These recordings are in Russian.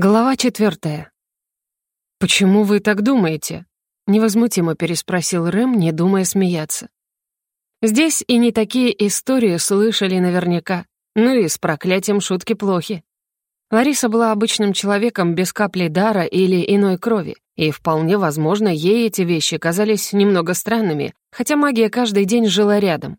Глава четвертая. «Почему вы так думаете?» — невозмутимо переспросил Рэм, не думая смеяться. Здесь и не такие истории слышали наверняка. Ну и с проклятием шутки плохи. Лариса была обычным человеком без капли дара или иной крови, и вполне возможно, ей эти вещи казались немного странными, хотя магия каждый день жила рядом.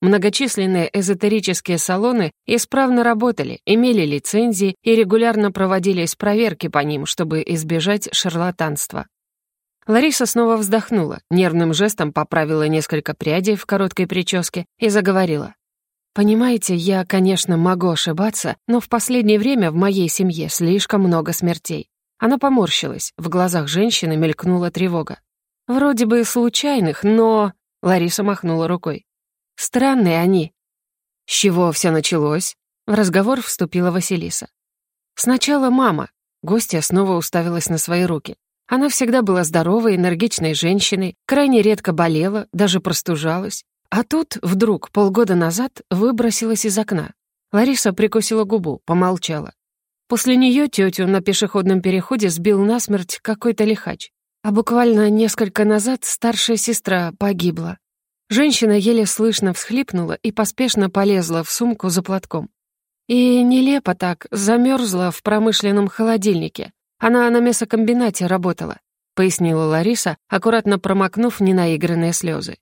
Многочисленные эзотерические салоны исправно работали, имели лицензии и регулярно проводились проверки по ним, чтобы избежать шарлатанства. Лариса снова вздохнула, нервным жестом поправила несколько прядей в короткой прическе и заговорила. «Понимаете, я, конечно, могу ошибаться, но в последнее время в моей семье слишком много смертей». Она поморщилась, в глазах женщины мелькнула тревога. «Вроде бы случайных, но...» Лариса махнула рукой. Странные они». «С чего все началось?» В разговор вступила Василиса. «Сначала мама». Гостья снова уставилась на свои руки. Она всегда была здоровой, энергичной женщиной, крайне редко болела, даже простужалась. А тут, вдруг, полгода назад, выбросилась из окна. Лариса прикусила губу, помолчала. После нее тетю на пешеходном переходе сбил насмерть какой-то лихач. А буквально несколько назад старшая сестра погибла. Женщина еле слышно всхлипнула и поспешно полезла в сумку за платком. И нелепо так, замерзла в промышленном холодильнике. Она на мясокомбинате работала, пояснила Лариса, аккуратно промокнув ненаигранные слезы.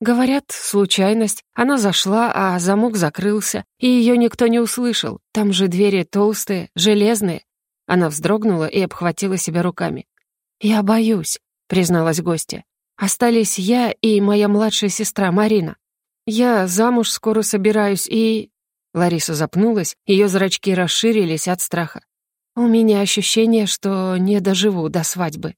Говорят, случайность. Она зашла, а замок закрылся, и ее никто не услышал. Там же двери толстые, железные. Она вздрогнула и обхватила себя руками. «Я боюсь», — призналась гостья. Остались я и моя младшая сестра Марина. Я замуж скоро собираюсь и...» Лариса запнулась, ее зрачки расширились от страха. «У меня ощущение, что не доживу до свадьбы».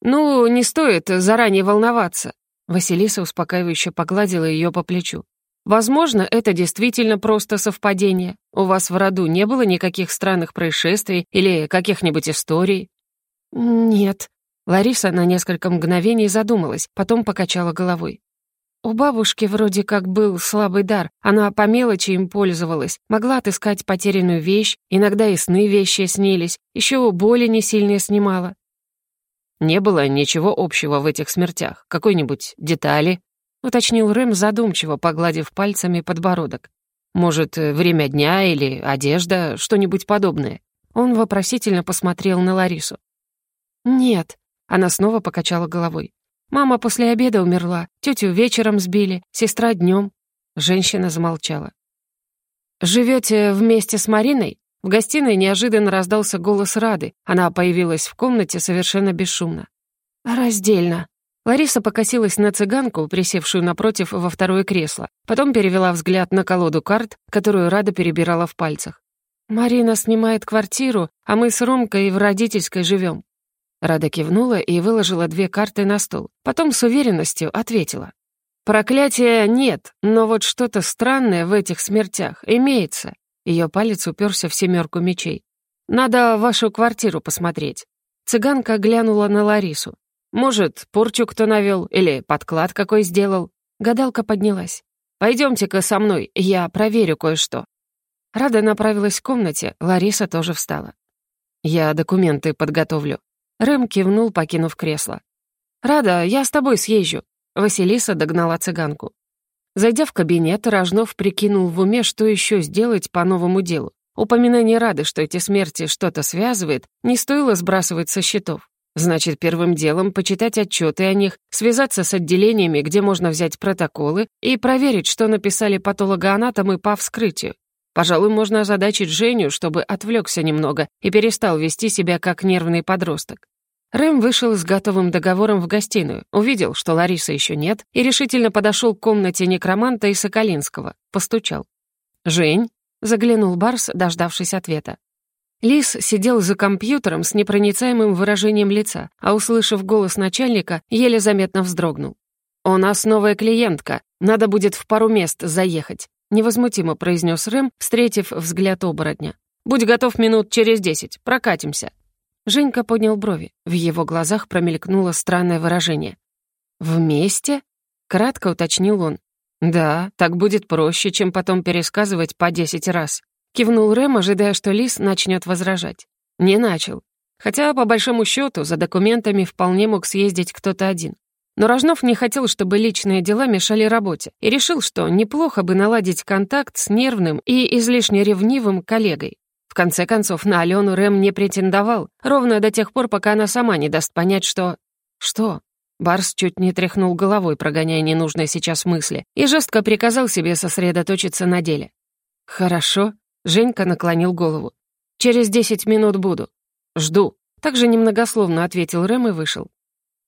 «Ну, не стоит заранее волноваться», — Василиса успокаивающе погладила ее по плечу. «Возможно, это действительно просто совпадение. У вас в роду не было никаких странных происшествий или каких-нибудь историй?» «Нет», Лариса на несколько мгновений задумалась, потом покачала головой. У бабушки вроде как был слабый дар, она по мелочи им пользовалась, могла отыскать потерянную вещь, иногда и сны вещи снились, еще боли не сильные снимала. «Не было ничего общего в этих смертях, какой-нибудь детали?» — уточнил Рэм задумчиво, погладив пальцами подбородок. «Может, время дня или одежда, что-нибудь подобное?» Он вопросительно посмотрел на Ларису. «Нет», она снова покачала головой. «Мама после обеда умерла, тетю вечером сбили, сестра днем. Женщина замолчала. «Живете вместе с Мариной?» В гостиной неожиданно раздался голос Рады. Она появилась в комнате совершенно бесшумно. «Раздельно». Лариса покосилась на цыганку, присевшую напротив во второе кресло. Потом перевела взгляд на колоду карт, которую Рада перебирала в пальцах. «Марина снимает квартиру, а мы с Ромкой в родительской живем. Рада кивнула и выложила две карты на стол. Потом с уверенностью ответила. «Проклятия нет, но вот что-то странное в этих смертях имеется». Ее палец уперся в семерку мечей. «Надо вашу квартиру посмотреть». Цыганка глянула на Ларису. «Может, порчу кто навел или подклад какой сделал?» Гадалка поднялась. «Пойдемте-ка со мной, я проверю кое-что». Рада направилась в комнате, Лариса тоже встала. «Я документы подготовлю», Рэм кивнул, покинув кресло. «Рада, я с тобой съезжу». Василиса догнала цыганку. Зайдя в кабинет, Рожнов прикинул в уме, что еще сделать по новому делу. Упоминание Рады, что эти смерти что-то связывает, не стоило сбрасывать со счетов. Значит, первым делом почитать отчеты о них, связаться с отделениями, где можно взять протоколы, и проверить, что написали патологоанатомы по вскрытию. Пожалуй, можно озадачить Женю, чтобы отвлекся немного и перестал вести себя как нервный подросток. Рэм вышел с готовым договором в гостиную, увидел, что Ларисы еще нет, и решительно подошел к комнате некроманта и Соколинского, постучал. «Жень?» — заглянул Барс, дождавшись ответа. Лис сидел за компьютером с непроницаемым выражением лица, а, услышав голос начальника, еле заметно вздрогнул. «У нас новая клиентка, надо будет в пару мест заехать. Невозмутимо произнес Рэм, встретив взгляд оборотня. «Будь готов минут через десять, прокатимся». Женька поднял брови. В его глазах промелькнуло странное выражение. «Вместе?» — кратко уточнил он. «Да, так будет проще, чем потом пересказывать по десять раз». Кивнул Рэм, ожидая, что Лис начнет возражать. Не начал. Хотя, по большому счету, за документами вполне мог съездить кто-то один. Но Рожнов не хотел, чтобы личные дела мешали работе, и решил, что неплохо бы наладить контакт с нервным и излишне ревнивым коллегой. В конце концов, на Алену Рэм не претендовал, ровно до тех пор, пока она сама не даст понять, что... Что? Барс чуть не тряхнул головой, прогоняя ненужные сейчас мысли, и жестко приказал себе сосредоточиться на деле. «Хорошо», — Женька наклонил голову. «Через десять минут буду. Жду». Также немногословно ответил Рэм и вышел.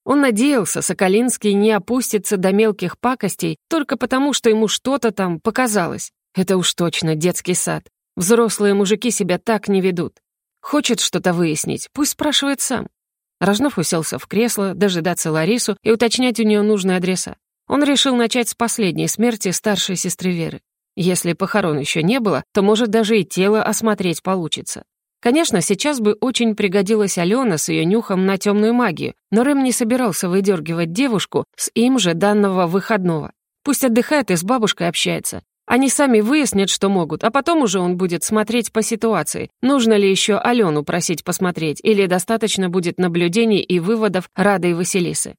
Он надеялся, Соколинский не опустится до мелких пакостей только потому, что ему что-то там показалось. Это уж точно детский сад. Взрослые мужики себя так не ведут. Хочет что-то выяснить, пусть спрашивает сам. Рожнов уселся в кресло, дожидаться Ларису и уточнять у нее нужные адреса. Он решил начать с последней смерти старшей сестры Веры. Если похорон еще не было, то, может, даже и тело осмотреть получится. Конечно, сейчас бы очень пригодилась Алена с ее нюхом на темную магию, но Рэм не собирался выдергивать девушку с им же данного выходного. Пусть отдыхает и с бабушкой общается. Они сами выяснят, что могут, а потом уже он будет смотреть по ситуации. Нужно ли еще Алену просить посмотреть, или достаточно будет наблюдений и выводов Рады и Василисы.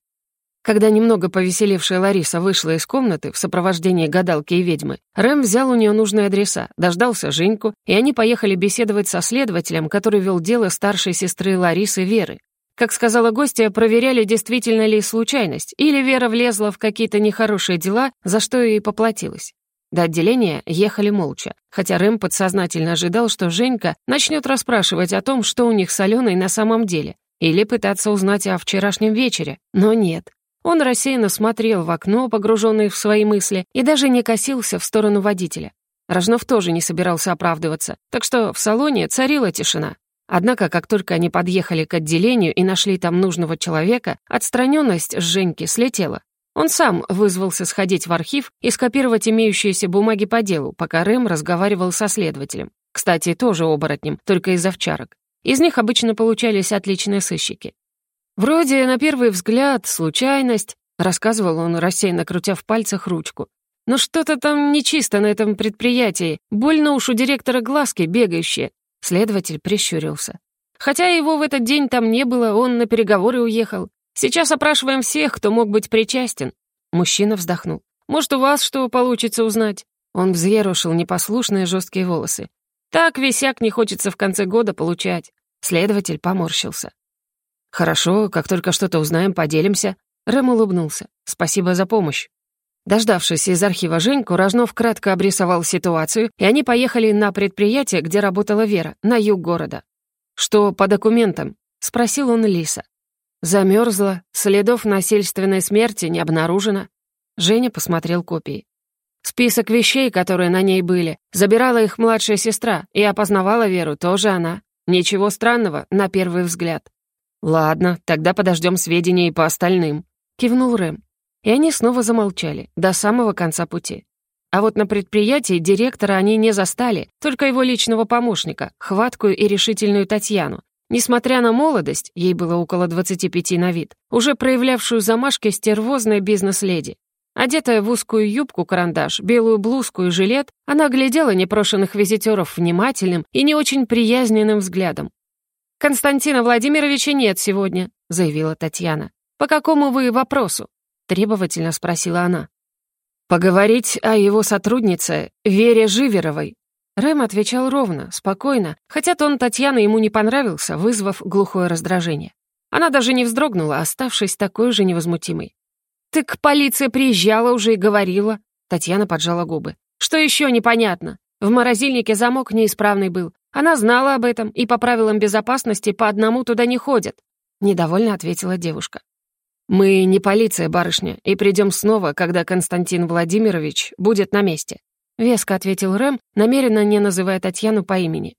Когда немного повеселевшая Лариса вышла из комнаты в сопровождении гадалки и ведьмы, Рэм взял у нее нужные адреса, дождался Женьку, и они поехали беседовать со следователем, который вел дело старшей сестры Ларисы Веры. Как сказала гостья, проверяли, действительно ли случайность, или Вера влезла в какие-то нехорошие дела, за что и поплатилась. До отделения ехали молча, хотя Рэм подсознательно ожидал, что Женька начнет расспрашивать о том, что у них с Аленой на самом деле, или пытаться узнать о вчерашнем вечере, но нет. Он рассеянно смотрел в окно, погруженный в свои мысли, и даже не косился в сторону водителя. Рожнов тоже не собирался оправдываться, так что в салоне царила тишина. Однако, как только они подъехали к отделению и нашли там нужного человека, отстраненность с Женьки слетела. Он сам вызвался сходить в архив и скопировать имеющиеся бумаги по делу, пока Рэм разговаривал со следователем. Кстати, тоже оборотнем, только из овчарок. Из них обычно получались отличные сыщики. «Вроде, на первый взгляд, случайность», — рассказывал он, рассеянно крутя в пальцах ручку. «Но что-то там нечисто на этом предприятии. Больно уж у директора глазки бегающие». Следователь прищурился. «Хотя его в этот день там не было, он на переговоры уехал. Сейчас опрашиваем всех, кто мог быть причастен». Мужчина вздохнул. «Может, у вас что получится узнать?» Он взъерошил непослушные жесткие волосы. «Так висяк не хочется в конце года получать». Следователь поморщился. «Хорошо, как только что-то узнаем, поделимся». Рэм улыбнулся. «Спасибо за помощь». Дождавшись из архива Женьку, Рожнов кратко обрисовал ситуацию, и они поехали на предприятие, где работала Вера, на юг города. «Что по документам?» — спросил он Лиса. Замерзла, следов насильственной смерти не обнаружено. Женя посмотрел копии. Список вещей, которые на ней были, забирала их младшая сестра, и опознавала Веру тоже она. Ничего странного, на первый взгляд. «Ладно, тогда подождем сведений по остальным», — кивнул Рэм. И они снова замолчали, до самого конца пути. А вот на предприятии директора они не застали, только его личного помощника, хваткую и решительную Татьяну. Несмотря на молодость, ей было около 25 на вид, уже проявлявшую замашки стервозной бизнес-леди. Одетая в узкую юбку-карандаш, белую блузку и жилет, она глядела непрошенных визитеров внимательным и не очень приязненным взглядом, «Константина Владимировича нет сегодня», — заявила Татьяна. «По какому вы вопросу?» — требовательно спросила она. «Поговорить о его сотруднице Вере Живеровой». Рэм отвечал ровно, спокойно, хотя тон Татьяны ему не понравился, вызвав глухое раздражение. Она даже не вздрогнула, оставшись такой же невозмутимой. «Так полиция приезжала уже и говорила», — Татьяна поджала губы. «Что еще непонятно? В морозильнике замок неисправный был. Она знала об этом и по правилам безопасности по одному туда не ходят», — недовольно ответила девушка. «Мы не полиция, барышня, и придем снова, когда Константин Владимирович будет на месте», — веско ответил Рэм, намеренно не называя Татьяну по имени.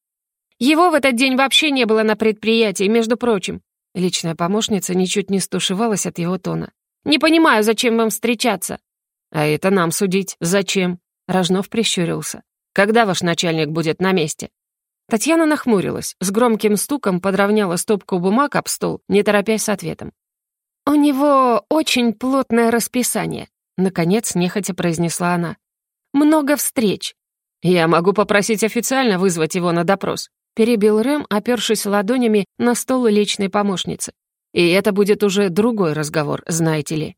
«Его в этот день вообще не было на предприятии, между прочим». Личная помощница ничуть не стушевалась от его тона. «Не понимаю, зачем вам встречаться?» «А это нам судить. Зачем?» Рожнов прищурился. «Когда ваш начальник будет на месте?» Татьяна нахмурилась, с громким стуком подровняла стопку бумаг об стол, не торопясь с ответом. «У него очень плотное расписание», — наконец нехотя произнесла она. «Много встреч». «Я могу попросить официально вызвать его на допрос». — перебил Рэм, опёршись ладонями на стол личной помощницы. «И это будет уже другой разговор, знаете ли».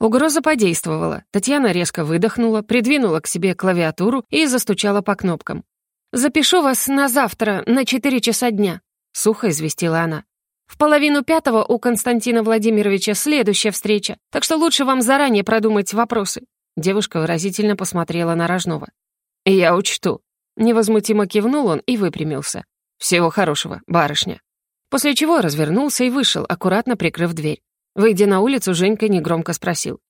Угроза подействовала. Татьяна резко выдохнула, придвинула к себе клавиатуру и застучала по кнопкам. «Запишу вас на завтра, на четыре часа дня», — сухо известила она. «В половину пятого у Константина Владимировича следующая встреча, так что лучше вам заранее продумать вопросы». Девушка выразительно посмотрела на Рожнова. «Я учту». Невозмутимо кивнул он и выпрямился. «Всего хорошего, барышня». После чего развернулся и вышел, аккуратно прикрыв дверь. Выйдя на улицу, Женька негромко спросил.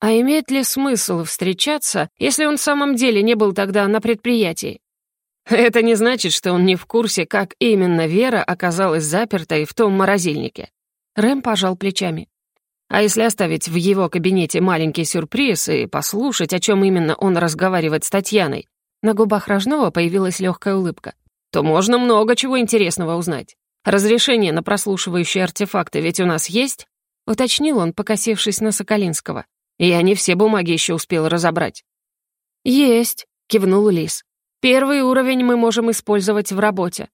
«А имеет ли смысл встречаться, если он в самом деле не был тогда на предприятии?» Это не значит, что он не в курсе, как именно Вера оказалась запертой в том морозильнике. Рэм пожал плечами. А если оставить в его кабинете маленький сюрприз и послушать, о чем именно он разговаривает с Татьяной, на губах Рожнова появилась легкая улыбка, то можно много чего интересного узнать. Разрешение на прослушивающие артефакты ведь у нас есть? Уточнил он, покосившись на Соколинского. Я не все бумаги еще успел разобрать. «Есть», — кивнул Лис. Первый уровень мы можем использовать в работе».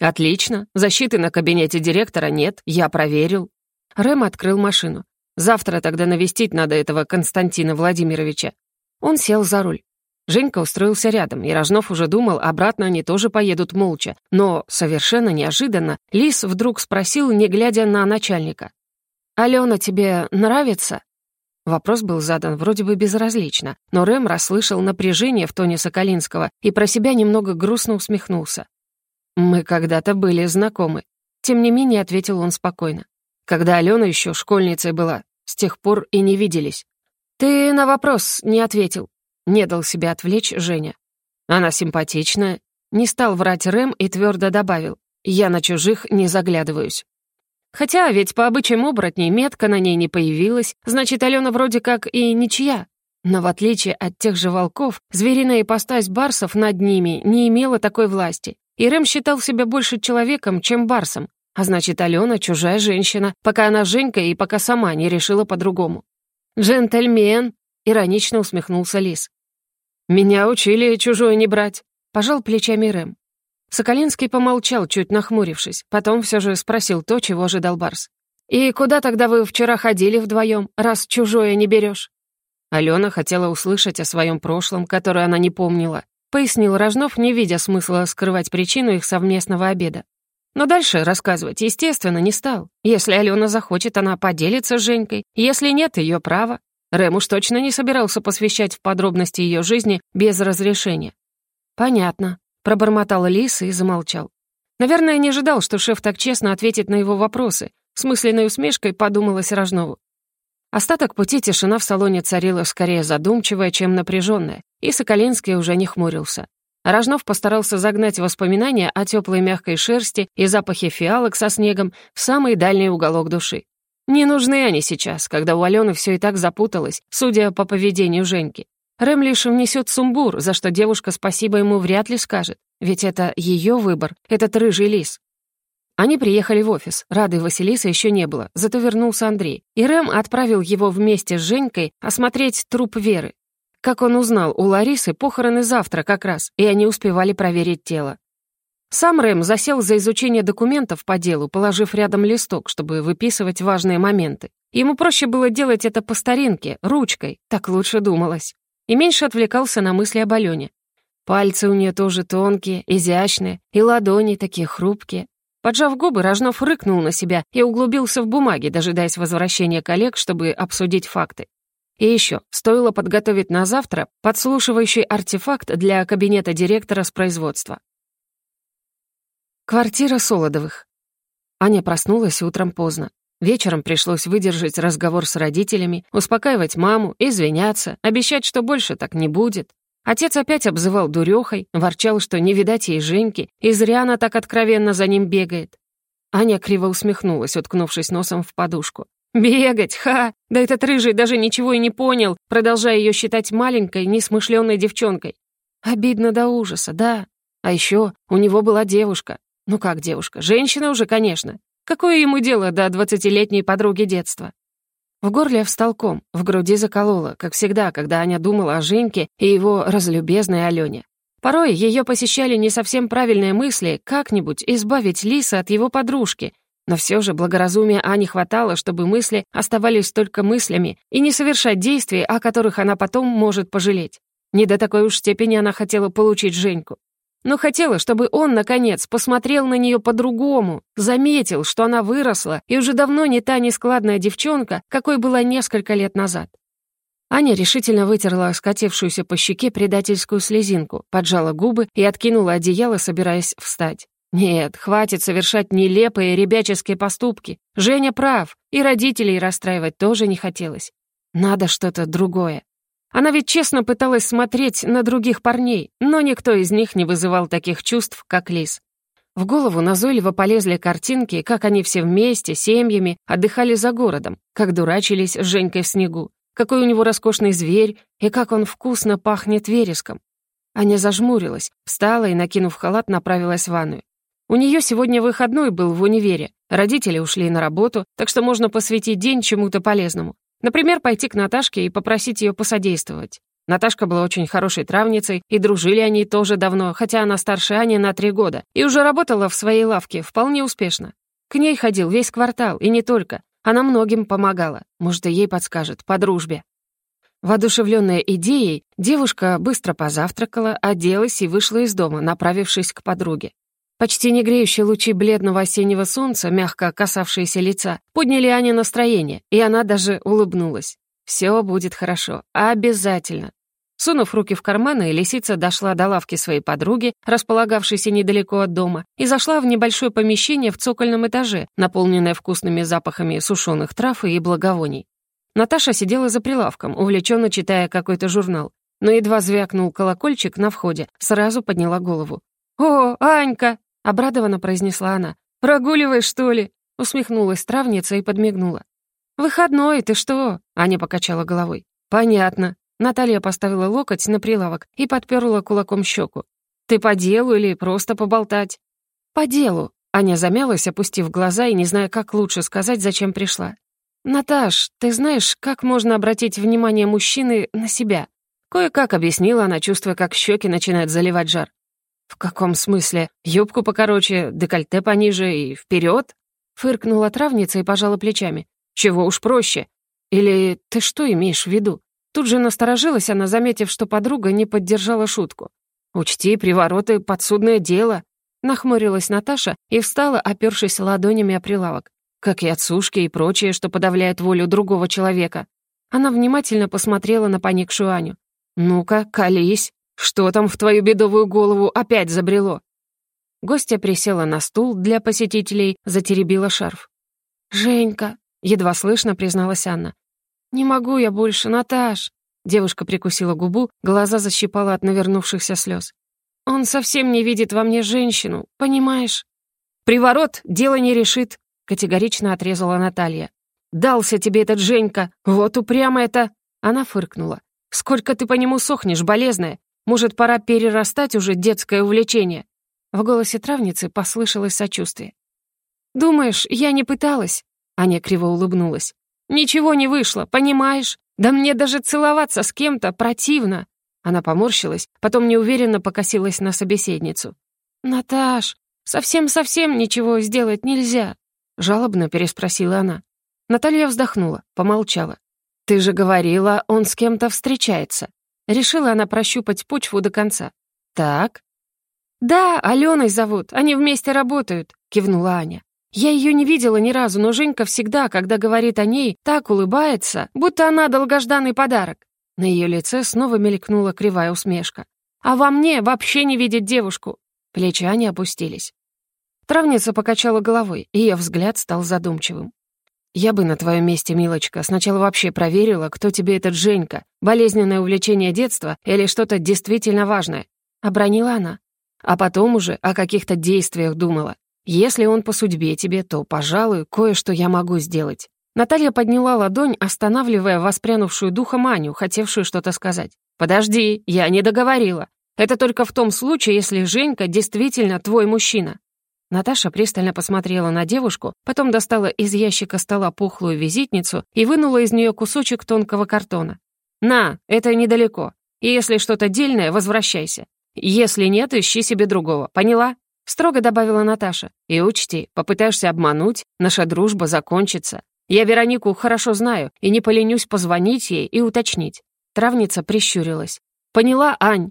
«Отлично. Защиты на кабинете директора нет, я проверил». Рэм открыл машину. «Завтра тогда навестить надо этого Константина Владимировича». Он сел за руль. Женька устроился рядом, и Рожнов уже думал, обратно они тоже поедут молча. Но совершенно неожиданно Лис вдруг спросил, не глядя на начальника. «Алена тебе нравится?» Вопрос был задан вроде бы безразлично, но Рэм расслышал напряжение в тоне Соколинского и про себя немного грустно усмехнулся. «Мы когда-то были знакомы», — тем не менее ответил он спокойно. «Когда Алена еще школьницей была, с тех пор и не виделись». «Ты на вопрос не ответил», — не дал себя отвлечь Женя. «Она симпатичная», — не стал врать Рэм и твердо добавил. «Я на чужих не заглядываюсь». Хотя ведь по обычаям оборотней метка на ней не появилась, значит, Алена вроде как и ничья. Но в отличие от тех же волков, звериная ипостась барсов над ними не имела такой власти. И Рэм считал себя больше человеком, чем барсом. А значит, Алена — чужая женщина, пока она Женька и пока сама не решила по-другому. «Джентльмен!» — иронично усмехнулся Лис. «Меня учили чужое не брать», — пожал плечами Рэм. Соколинский помолчал, чуть нахмурившись, потом все же спросил то, чего ожидал Барс. «И куда тогда вы вчера ходили вдвоем, раз чужое не берешь?» Алена хотела услышать о своем прошлом, которое она не помнила, пояснил Рожнов, не видя смысла скрывать причину их совместного обеда. Но дальше рассказывать, естественно, не стал. Если Алена захочет, она поделится с Женькой, если нет, ее право. Рэм уж точно не собирался посвящать в подробности ее жизни без разрешения. «Понятно», Пробормотал Лис и замолчал. Наверное, не ожидал, что шеф так честно ответит на его вопросы. С мысленной усмешкой подумалось Рожнову. Остаток пути тишина в салоне царила скорее задумчивая, чем напряженная, и Соколинский уже не хмурился. Рожнов постарался загнать воспоминания о теплой мягкой шерсти и запахе фиалок со снегом в самый дальний уголок души. Не нужны они сейчас, когда у Алены все и так запуталось, судя по поведению Женьки. Рэм лишь внесет сумбур, за что девушка спасибо ему вряд ли скажет, ведь это ее выбор, этот рыжий лис. Они приехали в офис, рады Василиса еще не было, зато вернулся Андрей, и Рэм отправил его вместе с Женькой осмотреть труп Веры. Как он узнал, у Ларисы похороны завтра как раз, и они успевали проверить тело. Сам Рэм засел за изучение документов по делу, положив рядом листок, чтобы выписывать важные моменты. Ему проще было делать это по старинке, ручкой, так лучше думалось и меньше отвлекался на мысли об Алене. Пальцы у нее тоже тонкие, изящные, и ладони такие хрупкие. Поджав губы, Рожнов рыкнул на себя и углубился в бумаги, дожидаясь возвращения коллег, чтобы обсудить факты. И еще, стоило подготовить на завтра подслушивающий артефакт для кабинета директора с производства. Квартира Солодовых. Аня проснулась утром поздно. Вечером пришлось выдержать разговор с родителями, успокаивать маму, извиняться, обещать, что больше так не будет. Отец опять обзывал дурехой, ворчал, что не видать ей Женьки, и зря она так откровенно за ним бегает. Аня криво усмехнулась, уткнувшись носом в подушку. «Бегать, ха! Да этот рыжий даже ничего и не понял, продолжая ее считать маленькой, несмышленной девчонкой. Обидно до ужаса, да. А еще у него была девушка. Ну как девушка? Женщина уже, конечно. Какое ему дело до двадцатилетней подруги детства? В горле встал ком, в груди закололо, как всегда, когда Аня думала о Женьке и его разлюбезной Алене. Порой ее посещали не совсем правильные мысли, как-нибудь избавить Лиса от его подружки, но все же благоразумия Ани хватало, чтобы мысли оставались только мыслями и не совершать действий, о которых она потом может пожалеть. Не до такой уж степени она хотела получить Женьку. Но хотела, чтобы он, наконец, посмотрел на нее по-другому, заметил, что она выросла и уже давно не та нескладная девчонка, какой была несколько лет назад. Аня решительно вытерла скатившуюся по щеке предательскую слезинку, поджала губы и откинула одеяло, собираясь встать. Нет, хватит совершать нелепые ребяческие поступки. Женя прав, и родителей расстраивать тоже не хотелось. Надо что-то другое. Она ведь честно пыталась смотреть на других парней, но никто из них не вызывал таких чувств, как Лис. В голову назойливо полезли картинки, как они все вместе, семьями, отдыхали за городом, как дурачились с Женькой в снегу, какой у него роскошный зверь и как он вкусно пахнет вереском. Аня зажмурилась, встала и, накинув халат, направилась в ванную. У нее сегодня выходной был в универе, родители ушли на работу, так что можно посвятить день чему-то полезному. Например, пойти к Наташке и попросить ее посодействовать. Наташка была очень хорошей травницей, и дружили они тоже давно, хотя она старше Ани на три года, и уже работала в своей лавке вполне успешно. К ней ходил весь квартал, и не только. Она многим помогала. Может, и ей подскажет, по дружбе. Воодушевленная идеей, девушка быстро позавтракала, оделась и вышла из дома, направившись к подруге. Почти не греющие лучи бледного осеннего солнца, мягко касавшиеся лица, подняли Ане настроение, и она даже улыбнулась. «Все будет хорошо. Обязательно». Сунув руки в карманы, лисица дошла до лавки своей подруги, располагавшейся недалеко от дома, и зашла в небольшое помещение в цокольном этаже, наполненное вкусными запахами сушеных трав и благовоний. Наташа сидела за прилавком, увлеченно читая какой-то журнал, но едва звякнул колокольчик на входе, сразу подняла голову. «О, Анька!» — обрадованно произнесла она. «Прогуливаешь, что ли?» — усмехнулась травница и подмигнула. «Выходной, ты что?» — Аня покачала головой. «Понятно. Наталья поставила локоть на прилавок и подперла кулаком щеку. «Ты по делу или просто поболтать?» «По делу», — Аня замялась, опустив глаза и не зная, как лучше сказать, зачем пришла. «Наташ, ты знаешь, как можно обратить внимание мужчины на себя?» Кое-как объяснила она, чувствуя, как щеки начинают заливать жар. «В каком смысле? Юбку покороче, декольте пониже и вперед? Фыркнула травница и пожала плечами. «Чего уж проще? Или ты что имеешь в виду?» Тут же насторожилась она, заметив, что подруга не поддержала шутку. «Учти, привороты — подсудное дело», — нахмурилась Наташа и встала, опёршись ладонями о прилавок. «Как и отсушки и прочее, что подавляет волю другого человека». Она внимательно посмотрела на поникшую Аню. «Ну-ка, колись, что там в твою бедовую голову опять забрело?» Гостья присела на стул для посетителей, затеребила шарф. «Женька», — едва слышно призналась Анна, «Не могу я больше, Наташ!» Девушка прикусила губу, глаза защипала от навернувшихся слез. «Он совсем не видит во мне женщину, понимаешь?» «Приворот дело не решит», — категорично отрезала Наталья. «Дался тебе этот Женька, вот упрямо это...» Она фыркнула. «Сколько ты по нему сохнешь, болезная? Может, пора перерастать уже детское увлечение?» В голосе травницы послышалось сочувствие. «Думаешь, я не пыталась?» Аня криво улыбнулась. Ничего не вышло, понимаешь? Да мне даже целоваться с кем-то противно. Она поморщилась, потом неуверенно покосилась на собеседницу. «Наташ, совсем-совсем ничего сделать нельзя?» Жалобно переспросила она. Наталья вздохнула, помолчала. «Ты же говорила, он с кем-то встречается». Решила она прощупать почву до конца. «Так?» «Да, Аленой зовут, они вместе работают», — кивнула Аня. Я ее не видела ни разу, но Женька всегда, когда говорит о ней, так улыбается, будто она долгожданный подарок. На ее лице снова мелькнула кривая усмешка. «А во мне вообще не видит девушку!» Плечи Ани опустились. Травница покачала головой, и ее взгляд стал задумчивым. «Я бы на твоем месте, милочка, сначала вообще проверила, кто тебе этот Женька, болезненное увлечение детства или что-то действительно важное», — обронила она. А потом уже о каких-то действиях думала. Если он по судьбе тебе, то, пожалуй, кое-что я могу сделать». Наталья подняла ладонь, останавливая воспрянувшую духом Аню, хотевшую что-то сказать. «Подожди, я не договорила. Это только в том случае, если Женька действительно твой мужчина». Наташа пристально посмотрела на девушку, потом достала из ящика стола пухлую визитницу и вынула из нее кусочек тонкого картона. «На, это недалеко. И если что-то дельное, возвращайся. Если нет, ищи себе другого, поняла?» Строго добавила Наташа. «И учти, попытаешься обмануть, наша дружба закончится. Я Веронику хорошо знаю и не поленюсь позвонить ей и уточнить». Травница прищурилась. «Поняла, Ань?»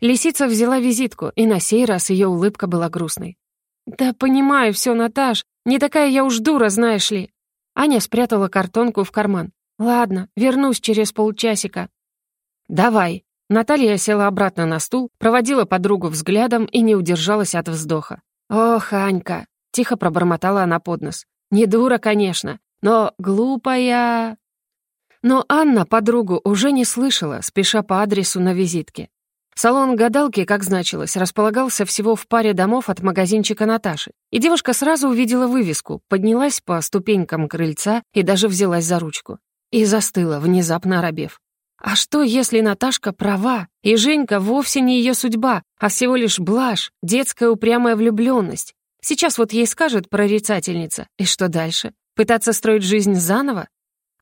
Лисица взяла визитку, и на сей раз ее улыбка была грустной. «Да понимаю все, Наташ. Не такая я уж дура, знаешь ли». Аня спрятала картонку в карман. «Ладно, вернусь через полчасика». «Давай», Наталья села обратно на стул, проводила подругу взглядом и не удержалась от вздоха. «Ох, Анька!» — тихо пробормотала она под нос. «Не дура, конечно, но глупая...» Но Анна подругу уже не слышала, спеша по адресу на визитке. Салон гадалки, как значилось, располагался всего в паре домов от магазинчика Наташи. И девушка сразу увидела вывеску, поднялась по ступенькам крыльца и даже взялась за ручку. И застыла, внезапно оробев. А что, если Наташка права, и Женька вовсе не ее судьба, а всего лишь блажь, детская упрямая влюбленность? Сейчас вот ей скажет прорицательница, и что дальше? Пытаться строить жизнь заново?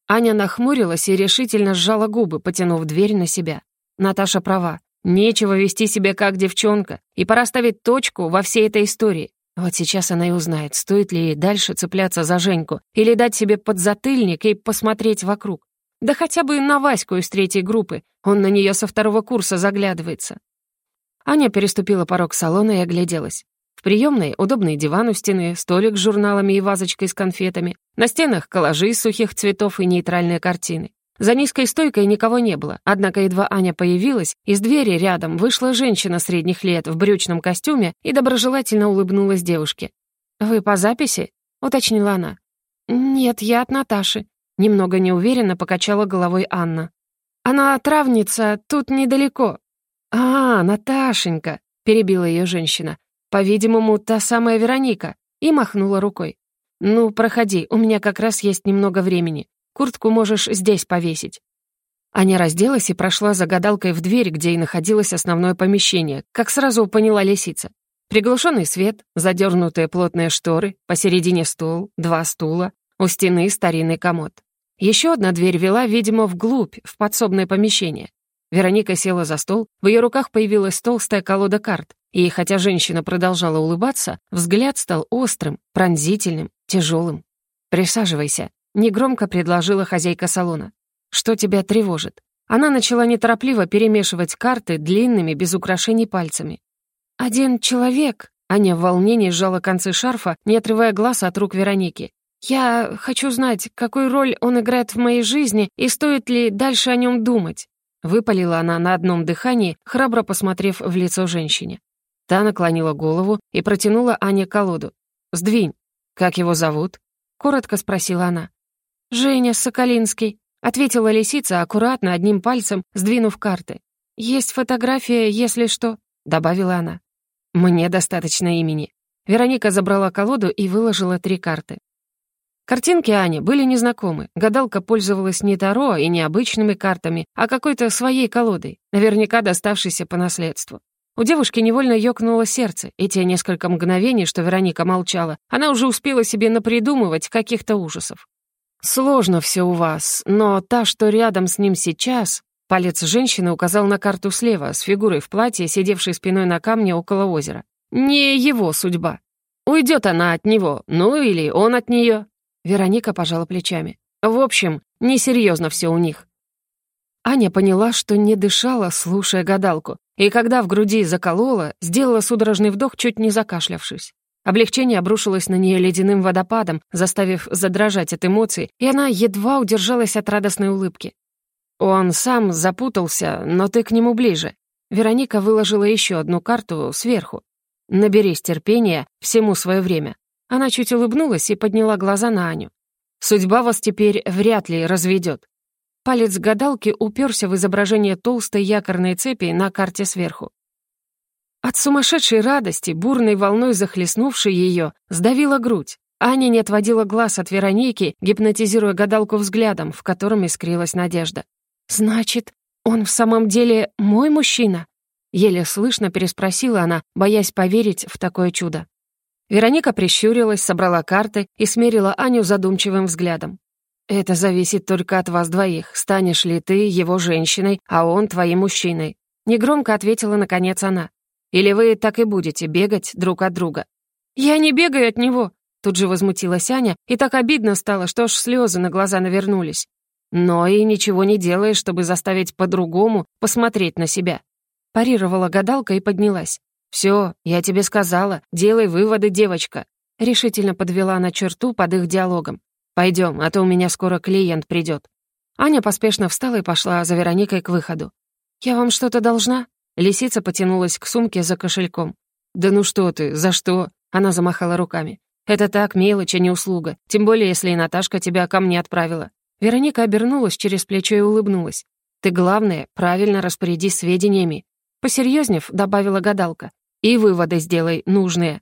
Аня нахмурилась и решительно сжала губы, потянув дверь на себя. Наташа права. Нечего вести себя как девчонка, и пора ставить точку во всей этой истории. Вот сейчас она и узнает, стоит ли ей дальше цепляться за Женьку или дать себе подзатыльник и посмотреть вокруг. Да хотя бы на Ваську из третьей группы, он на нее со второго курса заглядывается. Аня переступила порог салона и огляделась. В приемной удобный диван у стены, столик с журналами и вазочкой с конфетами, на стенах коллажи сухих цветов и нейтральные картины. За низкой стойкой никого не было, однако едва Аня появилась, из двери рядом вышла женщина средних лет в брючном костюме и доброжелательно улыбнулась девушке. «Вы по записи?» — уточнила она. «Нет, я от Наташи», Немного неуверенно покачала головой Анна. «Она травница, тут недалеко». «А, Наташенька», — перебила ее женщина. «По-видимому, та самая Вероника», и махнула рукой. «Ну, проходи, у меня как раз есть немного времени. Куртку можешь здесь повесить». Аня разделась и прошла за гадалкой в дверь, где и находилось основное помещение, как сразу поняла лисица. Приглушенный свет, задернутые плотные шторы, посередине стол, два стула, у стены старинный комод. Еще одна дверь вела, видимо, вглубь, в подсобное помещение. Вероника села за стол, в ее руках появилась толстая колода карт, и хотя женщина продолжала улыбаться, взгляд стал острым, пронзительным, тяжелым. «Присаживайся», — негромко предложила хозяйка салона. «Что тебя тревожит?» Она начала неторопливо перемешивать карты длинными, без украшений пальцами. «Один человек», — Аня в волнении сжала концы шарфа, не отрывая глаз от рук Вероники. «Я хочу знать, какую роль он играет в моей жизни и стоит ли дальше о нем думать?» Выпалила она на одном дыхании, храбро посмотрев в лицо женщине. Та наклонила голову и протянула Ане колоду. «Сдвинь. Как его зовут?» — коротко спросила она. «Женя Соколинский», — ответила лисица, аккуратно, одним пальцем, сдвинув карты. «Есть фотография, если что», — добавила она. «Мне достаточно имени». Вероника забрала колоду и выложила три карты. Картинки Ани были незнакомы. Гадалка пользовалась не Таро и не обычными картами, а какой-то своей колодой, наверняка доставшейся по наследству. У девушки невольно ёкнуло сердце, и те несколько мгновений, что Вероника молчала, она уже успела себе напридумывать каких-то ужасов. «Сложно все у вас, но та, что рядом с ним сейчас...» Палец женщины указал на карту слева, с фигурой в платье, сидевшей спиной на камне около озера. «Не его судьба. Уйдет она от него, ну или он от нее. Вероника пожала плечами. «В общем, несерьезно все у них». Аня поняла, что не дышала, слушая гадалку, и когда в груди заколола, сделала судорожный вдох, чуть не закашлявшись. Облегчение обрушилось на нее ледяным водопадом, заставив задрожать от эмоций, и она едва удержалась от радостной улыбки. «Он сам запутался, но ты к нему ближе». Вероника выложила еще одну карту сверху. «Наберись терпения, всему свое время. Она чуть улыбнулась и подняла глаза на Аню. «Судьба вас теперь вряд ли разведет». Палец гадалки уперся в изображение толстой якорной цепи на карте сверху. От сумасшедшей радости, бурной волной захлестнувшей ее, сдавила грудь. Аня не отводила глаз от Вероники, гипнотизируя гадалку взглядом, в котором искрилась надежда. «Значит, он в самом деле мой мужчина?» Еле слышно переспросила она, боясь поверить в такое чудо. Вероника прищурилась, собрала карты и смерила Аню задумчивым взглядом. «Это зависит только от вас двоих. Станешь ли ты его женщиной, а он твоим мужчиной. Негромко ответила, наконец, она. «Или вы так и будете бегать друг от друга?» «Я не бегаю от него!» Тут же возмутилась Аня, и так обидно стало, что аж слезы на глаза навернулись. «Но и ничего не делаешь, чтобы заставить по-другому посмотреть на себя». Парировала гадалка и поднялась. «Все, я тебе сказала, делай выводы, девочка». Решительно подвела она черту под их диалогом. Пойдем, а то у меня скоро клиент придет. Аня поспешно встала и пошла за Вероникой к выходу. «Я вам что-то должна?» Лисица потянулась к сумке за кошельком. «Да ну что ты, за что?» Она замахала руками. «Это так, мелочь, а не услуга. Тем более, если и Наташка тебя ко мне отправила». Вероника обернулась через плечо и улыбнулась. «Ты, главное, правильно распорядись сведениями». Посерьезнев, добавила гадалка. «И выводы сделай нужные».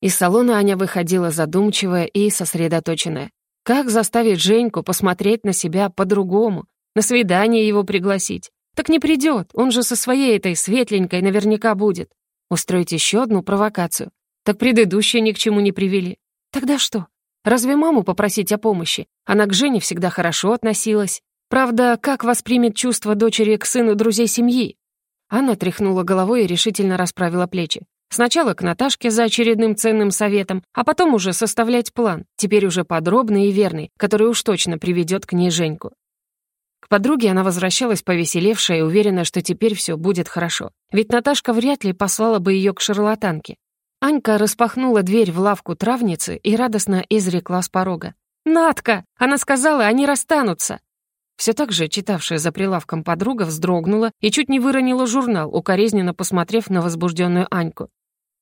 Из салона Аня выходила задумчивая и сосредоточенная. Как заставить Женьку посмотреть на себя по-другому? На свидание его пригласить? Так не придет, он же со своей этой светленькой наверняка будет. Устроить еще одну провокацию. Так предыдущие ни к чему не привели. Тогда что? Разве маму попросить о помощи? Она к Жене всегда хорошо относилась. Правда, как воспримет чувство дочери к сыну друзей семьи? Анна тряхнула головой и решительно расправила плечи. Сначала к Наташке за очередным ценным советом, а потом уже составлять план, теперь уже подробный и верный, который уж точно приведет к ней Женьку. Подруге она возвращалась повеселевшая и уверена, что теперь все будет хорошо. Ведь Наташка вряд ли послала бы ее к шарлатанке. Анька распахнула дверь в лавку травницы и радостно изрекла с порога. «Натка! Она сказала, они расстанутся!» Все так же читавшая за прилавком подруга вздрогнула и чуть не выронила журнал, укоризненно посмотрев на возбужденную Аньку.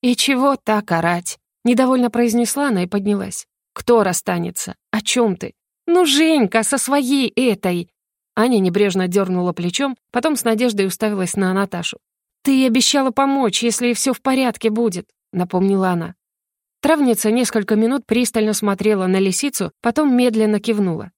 «И чего так орать?» — недовольно произнесла она и поднялась. «Кто расстанется? О чем ты?» «Ну, Женька, со своей этой!» Аня небрежно дернула плечом, потом с надеждой уставилась на Наташу. «Ты обещала помочь, если все в порядке будет», — напомнила она. Травница несколько минут пристально смотрела на лисицу, потом медленно кивнула.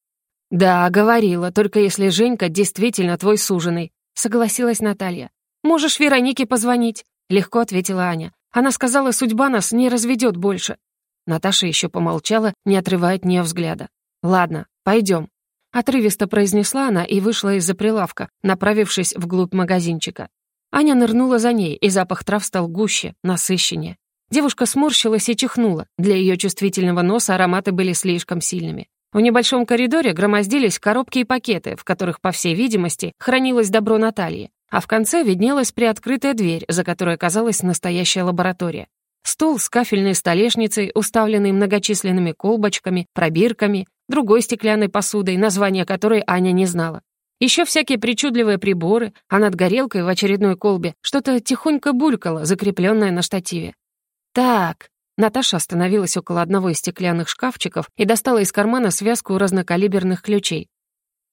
«Да, говорила, только если Женька действительно твой суженый», — согласилась Наталья. «Можешь Веронике позвонить», — легко ответила Аня. Она сказала, судьба нас не разведет больше. Наташа еще помолчала, не отрывая от нее взгляда. «Ладно, пойдем». Отрывисто произнесла она и вышла из-за прилавка, направившись вглубь магазинчика. Аня нырнула за ней, и запах трав стал гуще, насыщеннее. Девушка сморщилась и чихнула. Для ее чувствительного носа ароматы были слишком сильными. В небольшом коридоре громоздились коробки и пакеты, в которых, по всей видимости, хранилось добро Натальи а в конце виднелась приоткрытая дверь, за которой оказалась настоящая лаборатория. Стол с кафельной столешницей, уставленный многочисленными колбочками, пробирками, другой стеклянной посудой, название которой Аня не знала. Еще всякие причудливые приборы, а над горелкой в очередной колбе что-то тихонько булькало, закрепленное на штативе. «Так», Наташа остановилась около одного из стеклянных шкафчиков и достала из кармана связку разнокалиберных ключей.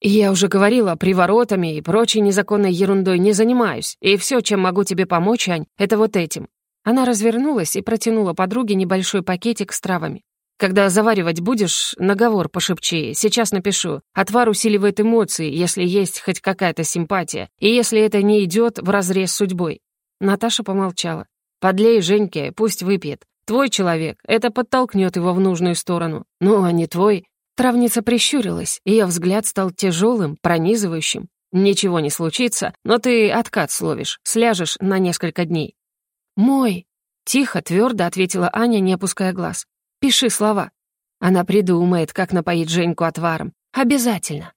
«Я уже говорила, приворотами и прочей незаконной ерундой не занимаюсь, и все, чем могу тебе помочь, Ань, это вот этим». Она развернулась и протянула подруге небольшой пакетик с травами. «Когда заваривать будешь, наговор пошепчи, сейчас напишу. Отвар усиливает эмоции, если есть хоть какая-то симпатия, и если это не идет вразрез с судьбой». Наташа помолчала. «Подлей Женьке, пусть выпьет. Твой человек, это подтолкнет его в нужную сторону. Ну, а не твой, Травница прищурилась, ее взгляд стал тяжелым, пронизывающим. «Ничего не случится, но ты откат словишь, сляжешь на несколько дней». «Мой!» — тихо, твердо ответила Аня, не опуская глаз. «Пиши слова». Она придумает, как напоить Женьку отваром. Обязательно.